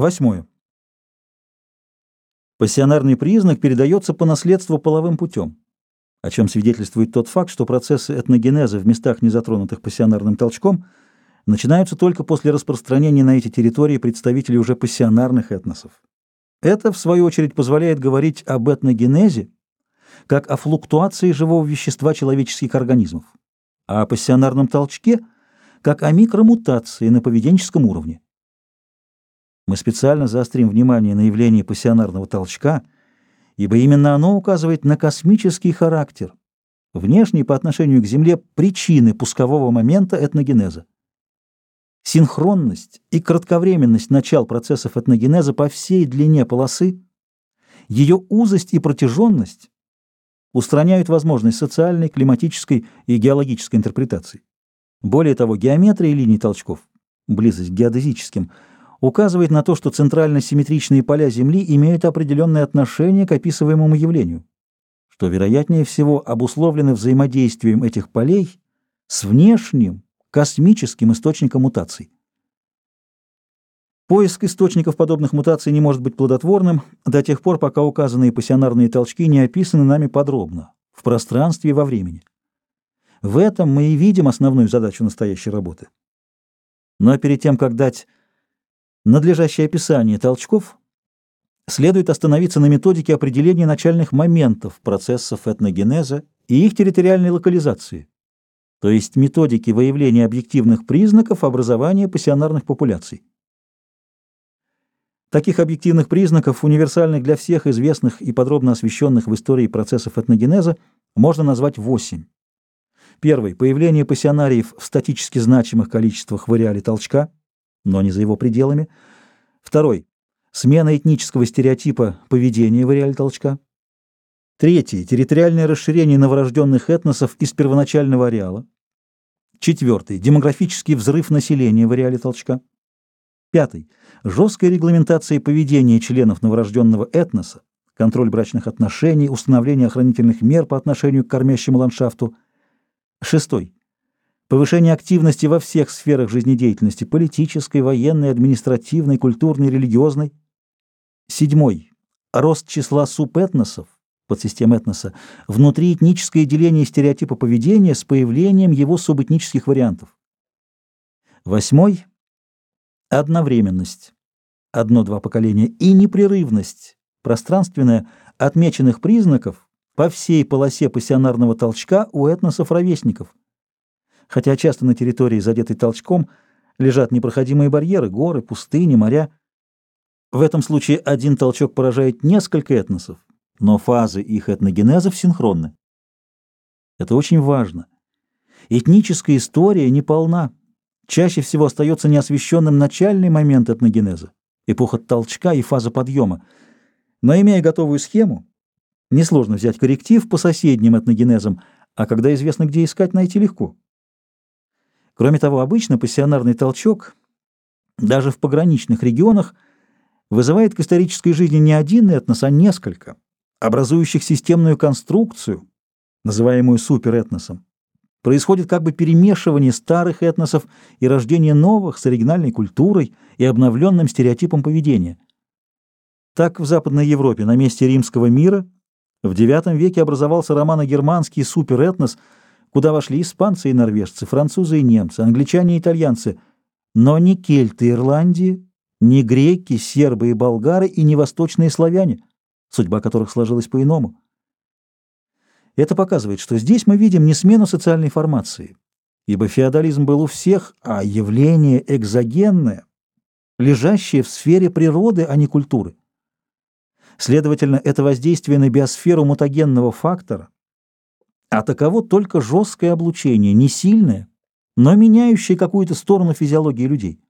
Восьмое. Пассионарный признак передается по наследству половым путем, о чем свидетельствует тот факт, что процессы этногенеза в местах, не затронутых пассионарным толчком, начинаются только после распространения на эти территории представителей уже пассионарных этносов. Это, в свою очередь, позволяет говорить об этногенезе как о флуктуации живого вещества человеческих организмов, а о пассионарном толчке как о микромутации на поведенческом уровне. Мы специально заострим внимание на явлении пассионарного толчка, ибо именно оно указывает на космический характер, внешний по отношению к Земле причины пускового момента этногенеза. Синхронность и кратковременность начал процессов этногенеза по всей длине полосы, ее узость и протяженность устраняют возможность социальной, климатической и геологической интерпретации. Более того, геометрия линий толчков, близость к геодезическим, указывает на то, что центрально-симметричные поля Земли имеют определенное отношение к описываемому явлению, что, вероятнее всего, обусловлены взаимодействием этих полей с внешним, космическим источником мутаций. Поиск источников подобных мутаций не может быть плодотворным до тех пор, пока указанные пассионарные толчки не описаны нами подробно, в пространстве и во времени. В этом мы и видим основную задачу настоящей работы. Но перед тем, как дать надлежащее описание толчков, следует остановиться на методике определения начальных моментов процессов этногенеза и их территориальной локализации, то есть методики выявления объективных признаков образования пассионарных популяций. Таких объективных признаков, универсальных для всех известных и подробно освещенных в истории процессов этногенеза, можно назвать восемь. Первый – появление пассионариев в статически значимых количествах в ареале толчка, но не за его пределами. Второй – смена этнического стереотипа поведения в ареале толчка. Третий – территориальное расширение новорожденных этносов из первоначального ареала. Четвертый – демографический взрыв населения в ареале толчка. Пятый – жесткая регламентация поведения членов новорожденного этноса, контроль брачных отношений, установление охранительных мер по отношению к кормящему ландшафту. Шестой. Повышение активности во всех сферах жизнедеятельности – политической, военной, административной, культурной, религиозной. Седьмой. Рост числа субэтносов, подсистем этноса, внутриэтническое деление стереотипа поведения с появлением его субэтнических вариантов. Восьмой одновременность, одно-два поколения, и непрерывность, пространственная, отмеченных признаков по всей полосе пассионарного толчка у этносов-ровесников. Хотя часто на территории, задетой толчком, лежат непроходимые барьеры, горы, пустыни, моря. В этом случае один толчок поражает несколько этносов, но фазы их этногенезов синхронны. Это очень важно. Этническая история не полна чаще всего остается неосвещенным начальный момент этногенеза, эпоха толчка и фаза подъема. Но имея готовую схему, несложно взять корректив по соседним этногенезам, а когда известно, где искать, найти легко. Кроме того, обычно пассионарный толчок, даже в пограничных регионах, вызывает к исторической жизни не один этнос, а несколько, образующих системную конструкцию, называемую суперэтносом происходит как бы перемешивание старых этносов и рождение новых с оригинальной культурой и обновленным стереотипом поведения. Так в Западной Европе на месте римского мира в IX веке образовался романо-германский суперэтнос, куда вошли испанцы и норвежцы, французы и немцы, англичане и итальянцы, но не кельты Ирландии, не греки, сербы и болгары и не восточные славяне, судьба которых сложилась по-иному. Это показывает, что здесь мы видим не смену социальной формации, ибо феодализм был у всех, а явление экзогенное, лежащее в сфере природы, а не культуры. Следовательно, это воздействие на биосферу мутагенного фактора, а таково только жесткое облучение, не сильное, но меняющее какую-то сторону физиологии людей.